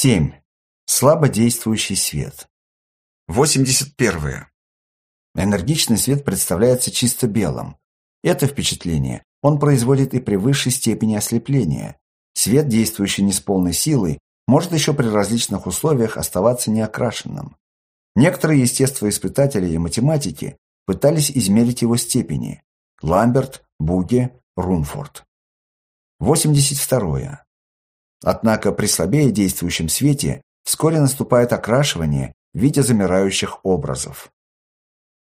7. Слабодействующий свет. 81. Энергичный свет представляется чисто белым. Это впечатление он производит и при высшей степени ослепления. Свет, действующий не с полной силой, может еще при различных условиях оставаться неокрашенным. Некоторые естествоиспытатели и математики пытались измерить его степени. Ламберт, Буге, Румфорд. 82. Однако при слабее действующем свете вскоре наступает окрашивание в виде замирающих образов.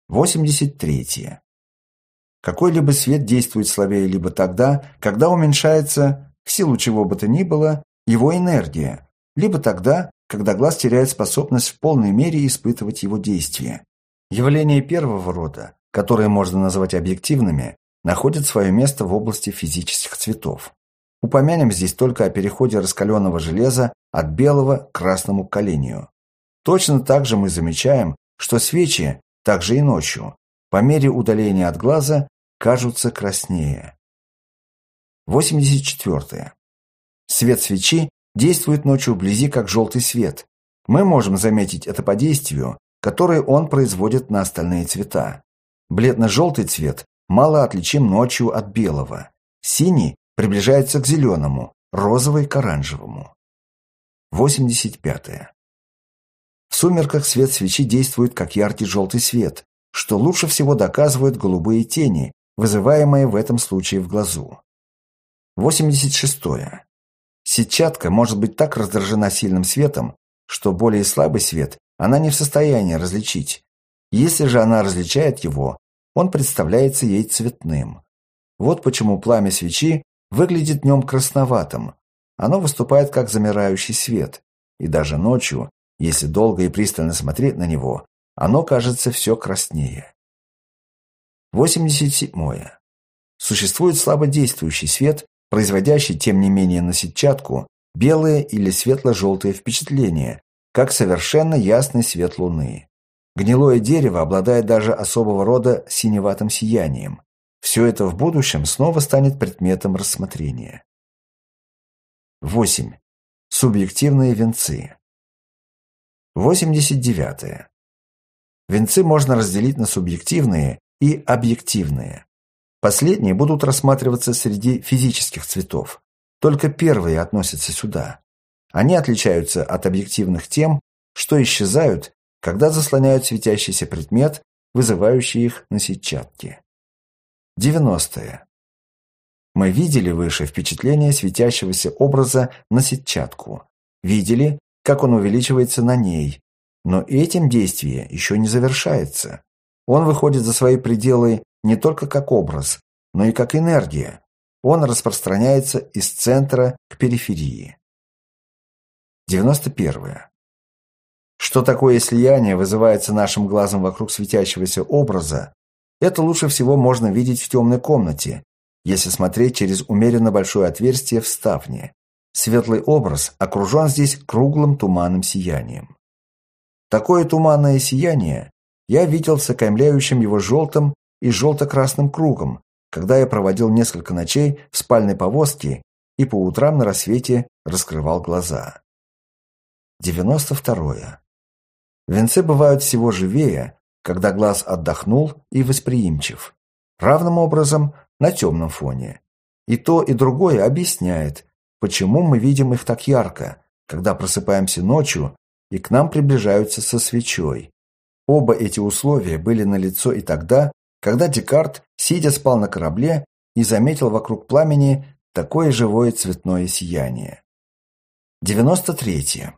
83. Какой-либо свет действует слабее либо тогда, когда уменьшается, в силу чего бы то ни было, его энергия, либо тогда, когда глаз теряет способность в полной мере испытывать его действие. Явления первого рода, которые можно назвать объективными, находят свое место в области физических цветов. Упомянем здесь только о переходе раскаленного железа от белого к красному калению. Точно так же мы замечаем, что свечи, также и ночью, по мере удаления от глаза, кажутся краснее. 84. Свет свечи действует ночью вблизи как желтый свет. Мы можем заметить это по действию, которое он производит на остальные цвета. Бледно-желтый цвет мало отличим ночью от белого. Синий приближается к зеленому, розовый к оранжевому. 85. В сумерках свет свечи действует как яркий желтый свет, что лучше всего доказывают голубые тени, вызываемые в этом случае в глазу. 86. Сетчатка может быть так раздражена сильным светом, что более слабый свет она не в состоянии различить. Если же она различает его, он представляется ей цветным. Вот почему пламя свечи выглядит днем красноватым. Оно выступает как замирающий свет, и даже ночью, если долго и пристально смотреть на него, оно кажется все краснее. 87. Существует слабодействующий свет, производящий, тем не менее, на сетчатку белое или светло-желтое впечатление, как совершенно ясный свет луны. Гнилое дерево обладает даже особого рода синеватым сиянием. Все это в будущем снова станет предметом рассмотрения. 8. Субъективные венцы. 89. Венцы можно разделить на субъективные и объективные. Последние будут рассматриваться среди физических цветов. Только первые относятся сюда. Они отличаются от объективных тем, что исчезают, когда заслоняют светящийся предмет, вызывающий их на сетчатке. 90. Мы видели выше впечатление светящегося образа на сетчатку. Видели, как он увеличивается на ней. Но этим действие еще не завершается. Он выходит за свои пределы не только как образ, но и как энергия. Он распространяется из центра к периферии. 91. Что такое слияние вызывается нашим глазом вокруг светящегося образа, это лучше всего можно видеть в темной комнате, если смотреть через умеренно большое отверстие в ставне. Светлый образ окружен здесь круглым туманным сиянием. Такое туманное сияние я видел с окаймляющим его желтым и желто-красным кругом, когда я проводил несколько ночей в спальной повозке и по утрам на рассвете раскрывал глаза. 92. Венцы бывают всего живее, когда глаз отдохнул и восприимчив. Равным образом на темном фоне. И то, и другое объясняет, почему мы видим их так ярко, когда просыпаемся ночью и к нам приближаются со свечой. Оба эти условия были налицо и тогда, когда Декарт, сидя, спал на корабле и заметил вокруг пламени такое живое цветное сияние. 93.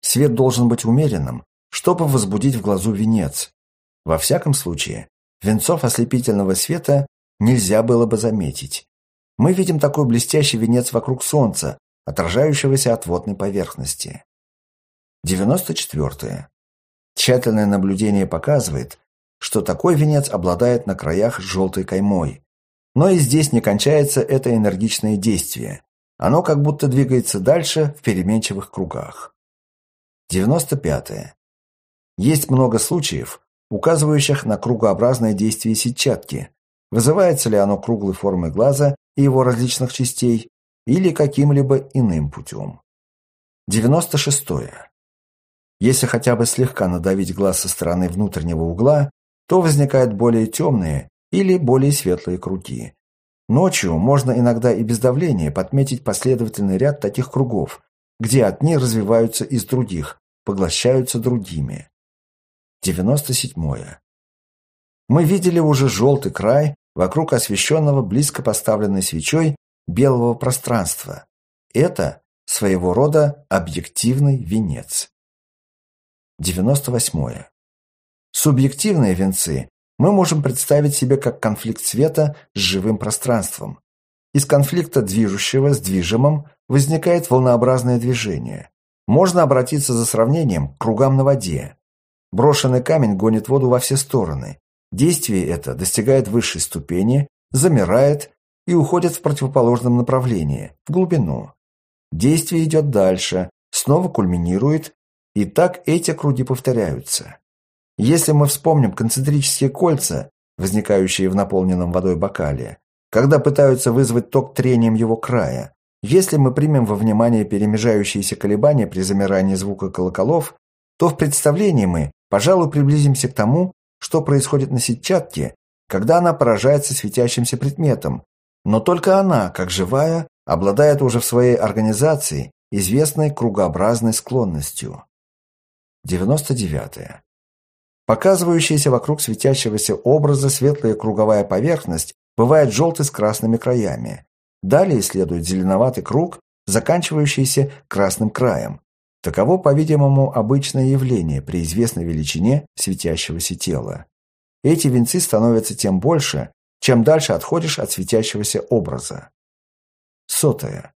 Свет должен быть умеренным, чтобы возбудить в глазу венец, во всяком случае, венцов ослепительного света нельзя было бы заметить. Мы видим такой блестящий венец вокруг Солнца, отражающегося от водной поверхности. 94. Тщательное наблюдение показывает, что такой венец обладает на краях желтой каймой. Но и здесь не кончается это энергичное действие. Оно как будто двигается дальше в переменчивых кругах. 95. Есть много случаев, указывающих на кругообразное действие сетчатки, вызывается ли оно круглой формой глаза и его различных частей или каким-либо иным путем. 96. Если хотя бы слегка надавить глаз со стороны внутреннего угла, то возникают более темные или более светлые круги. Ночью можно иногда и без давления подметить последовательный ряд таких кругов, где одни развиваются из других, поглощаются другими. 97. Мы видели уже желтый край вокруг освещенного близко поставленной свечой белого пространства. Это своего рода объективный венец. 98. Субъективные венцы мы можем представить себе как конфликт света с живым пространством. Из конфликта движущего с движимым возникает волнообразное движение. Можно обратиться за сравнением к кругам на воде. Брошенный камень гонит воду во все стороны. Действие это достигает высшей ступени, замирает и уходит в противоположном направлении, в глубину. Действие идет дальше, снова кульминирует, и так эти круги повторяются. Если мы вспомним концентрические кольца, возникающие в наполненном водой бокале, когда пытаются вызвать ток трением его края, если мы примем во внимание перемежающиеся колебания при замирании звука колоколов, то в представлении мы, пожалуй, приблизимся к тому, что происходит на сетчатке, когда она поражается светящимся предметом, но только она, как живая, обладает уже в своей организации известной кругообразной склонностью. 99. -е. Показывающаяся вокруг светящегося образа светлая круговая поверхность бывает желтой с красными краями. Далее следует зеленоватый круг, заканчивающийся красным краем. Таково, по-видимому, обычное явление при известной величине светящегося тела. Эти венцы становятся тем больше, чем дальше отходишь от светящегося образа. Сотое.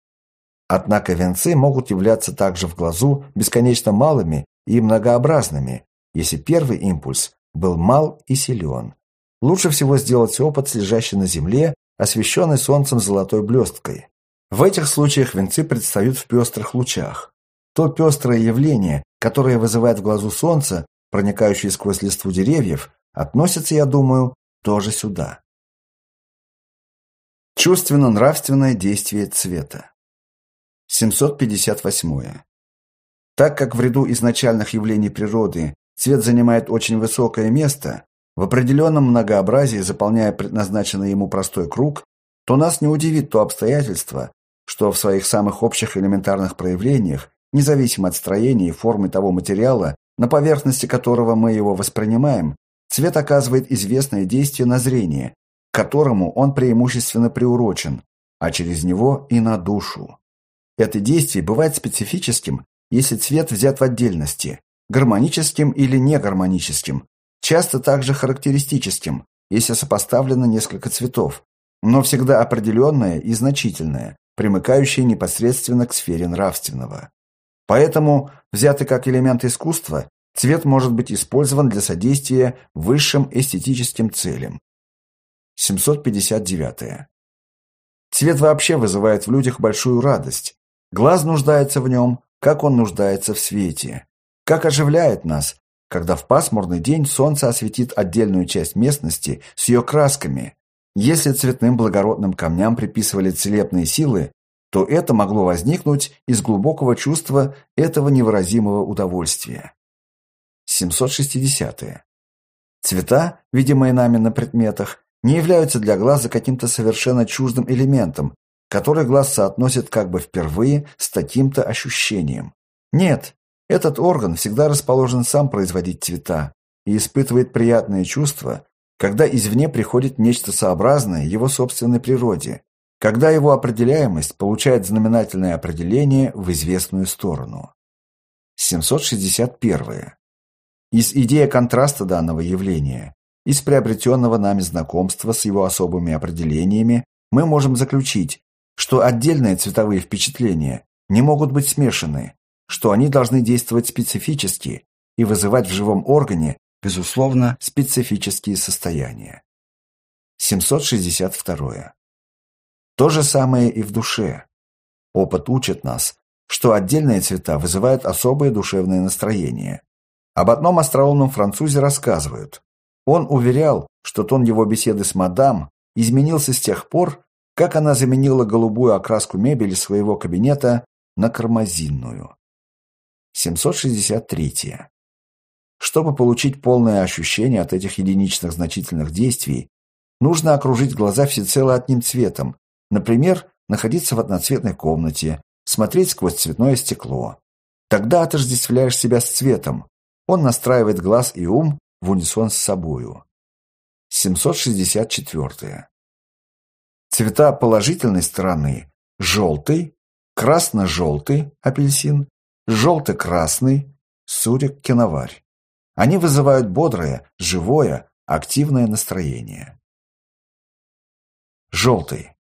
Однако венцы могут являться также в глазу бесконечно малыми и многообразными, если первый импульс был мал и силен. Лучше всего сделать опыт с лежащей на земле, освещенной солнцем золотой блесткой. В этих случаях венцы предстают в пестрых лучах. То пестрое явление, которое вызывает в глазу солнце, проникающее сквозь листву деревьев, относится, я думаю, тоже сюда. Чувственно-нравственное действие цвета. 758. Так как в ряду изначальных явлений природы цвет занимает очень высокое место, в определенном многообразии заполняя предназначенный ему простой круг, то нас не удивит то обстоятельство, что в своих самых общих элементарных проявлениях, независимо от строения и формы того материала, на поверхности которого мы его воспринимаем, цвет оказывает известное действие на зрение, к которому он преимущественно приурочен, а через него и на душу. Это действие бывает специфическим, если цвет взят в отдельности, гармоническим или негармоническим, часто также характеристическим, если сопоставлено несколько цветов, но всегда определенное и значительное, примыкающее непосредственно к сфере нравственного. Поэтому, взятый как элемент искусства, цвет может быть использован для содействия высшим эстетическим целям. 759. Цвет вообще вызывает в людях большую радость. Глаз нуждается в нем, как он нуждается в свете. Как оживляет нас, когда в пасмурный день солнце осветит отдельную часть местности с ее красками. Если цветным благородным камням приписывали целебные силы, то это могло возникнуть из глубокого чувства этого невыразимого удовольствия. 760. -е. Цвета, видимые нами на предметах, не являются для глаза каким-то совершенно чуждым элементом, который глаз соотносит как бы впервые с таким-то ощущением. Нет, этот орган всегда расположен сам производить цвета и испытывает приятные чувства, когда извне приходит нечто сообразное его собственной природе, когда его определяемость получает знаменательное определение в известную сторону. 761. Из идеи контраста данного явления, из приобретенного нами знакомства с его особыми определениями, мы можем заключить, что отдельные цветовые впечатления не могут быть смешаны, что они должны действовать специфически и вызывать в живом органе, безусловно, специфические состояния. 762. То же самое и в душе. Опыт учит нас, что отдельные цвета вызывают особое душевное настроение. Об одном остроумном французе рассказывают. Он уверял, что тон его беседы с мадам изменился с тех пор, как она заменила голубую окраску мебели своего кабинета на кармазинную. 763. Чтобы получить полное ощущение от этих единичных значительных действий, нужно окружить глаза всецело одним цветом, например, находиться в одноцветной комнате, смотреть сквозь цветное стекло. Тогда отождествляешь себя с цветом. Он настраивает глаз и ум в унисон с собою. 764. Цвета положительной стороны – желтый, красно-желтый – апельсин, желто-красный – сурик-киноварь. Они вызывают бодрое, живое, активное настроение. Желтый.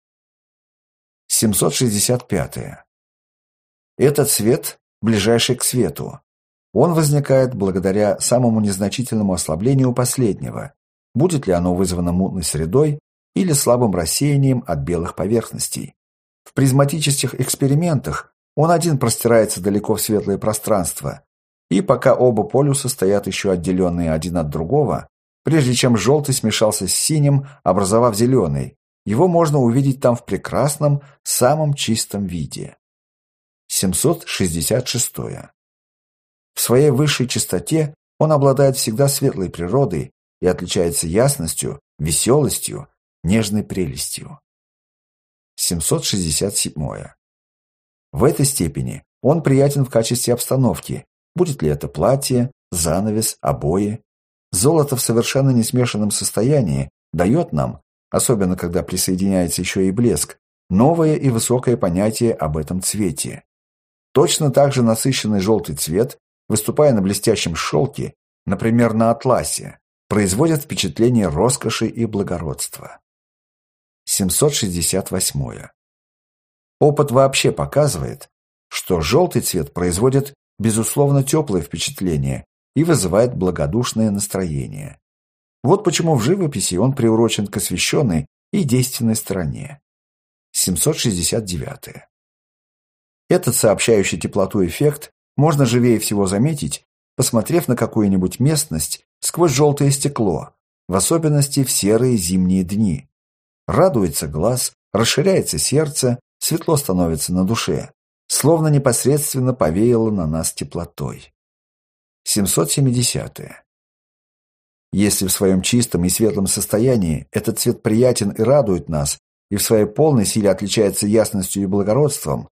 765. -е. Этот цвет ближайший к свету. Он возникает благодаря самому незначительному ослаблению последнего, будет ли оно вызвано мутной средой или слабым рассеянием от белых поверхностей. В призматических экспериментах он один простирается далеко в светлое пространство, и пока оба полюса стоят еще отделенные один от другого, прежде чем желтый смешался с синим, образовав зеленый, его можно увидеть там в прекрасном, самом чистом виде. 766. В своей высшей чистоте он обладает всегда светлой природой и отличается ясностью, веселостью, нежной прелестью. 767. В этой степени он приятен в качестве обстановки, будет ли это платье, занавес, обои. Золото в совершенно несмешанном состоянии дает нам, особенно когда присоединяется еще и блеск, новое и высокое понятие об этом цвете. Точно так же насыщенный желтый цвет, выступая на блестящем шелке, например, на атласе, производит впечатление роскоши и благородства. 768. Опыт вообще показывает, что желтый цвет производит, безусловно, теплое впечатление и вызывает благодушное настроение. Вот почему в живописи он приурочен к освещенной и действенной стороне. 769. Этот сообщающий теплоту эффект можно живее всего заметить, посмотрев на какую-нибудь местность сквозь желтое стекло, в особенности в серые зимние дни. Радуется глаз, расширяется сердце, светло становится на душе, словно непосредственно повеяло на нас теплотой. 770. -е. Если в своем чистом и светлом состоянии этот цвет приятен и радует нас, и в своей полной силе отличается ясностью и благородством,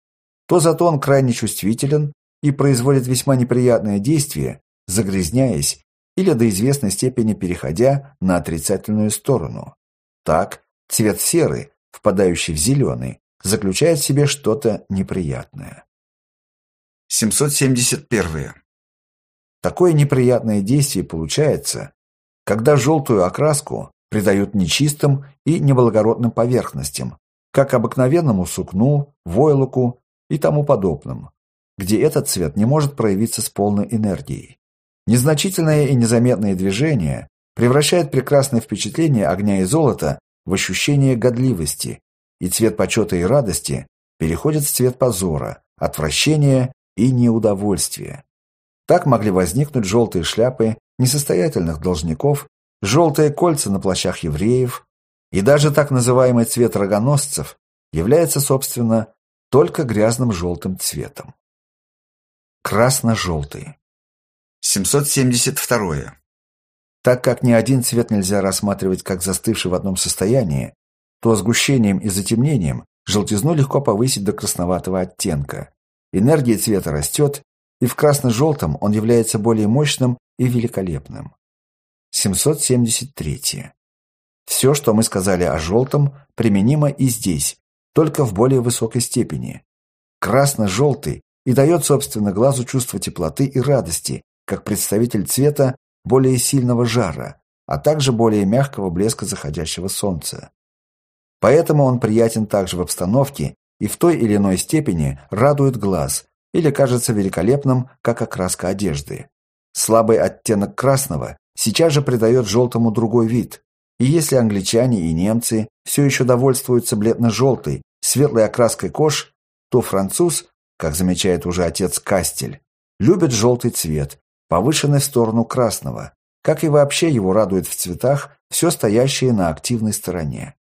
то зато он крайне чувствителен и производит весьма неприятное действие, загрязняясь или до известной степени переходя на отрицательную сторону. Так, цвет серый, впадающий в зеленый, заключает в себе что-то неприятное. 771. Такое неприятное действие получается, когда желтую окраску придают нечистым и неблагородным поверхностям, как обыкновенному сукну, войлоку и тому подобным, где этот цвет не может проявиться с полной энергией. Незначительное и незаметное движение превращает прекрасное впечатление огня и золота в ощущение годливости, и цвет почета и радости переходит в цвет позора, отвращения и неудовольствия. Так могли возникнуть желтые шляпы несостоятельных должников, желтые кольца на плащах евреев, и даже так называемый цвет рогоносцев является, собственно, только грязным желтым цветом. Красно-желтый. 772. Так как ни один цвет нельзя рассматривать как застывший в одном состоянии, то сгущением и затемнением желтизну легко повысить до красноватого оттенка. Энергия цвета растет, и в красно-желтом он является более мощным и великолепным. 773. Все, что мы сказали о желтом, применимо и здесь, только в более высокой степени. Красно-желтый и дает, собственно, глазу чувство теплоты и радости, как представитель цвета более сильного жара, а также более мягкого блеска заходящего солнца. Поэтому он приятен также в обстановке и в той или иной степени радует глаз или кажется великолепным, как окраска одежды. Слабый оттенок красного сейчас же придает желтому другой вид, и если англичане и немцы все еще довольствуются бледно-желтой, светлой окраской кож, то француз, как замечает уже отец Кастель, любит желтый цвет, повышенный в сторону красного, как и вообще его радует в цветах все стоящее на активной стороне.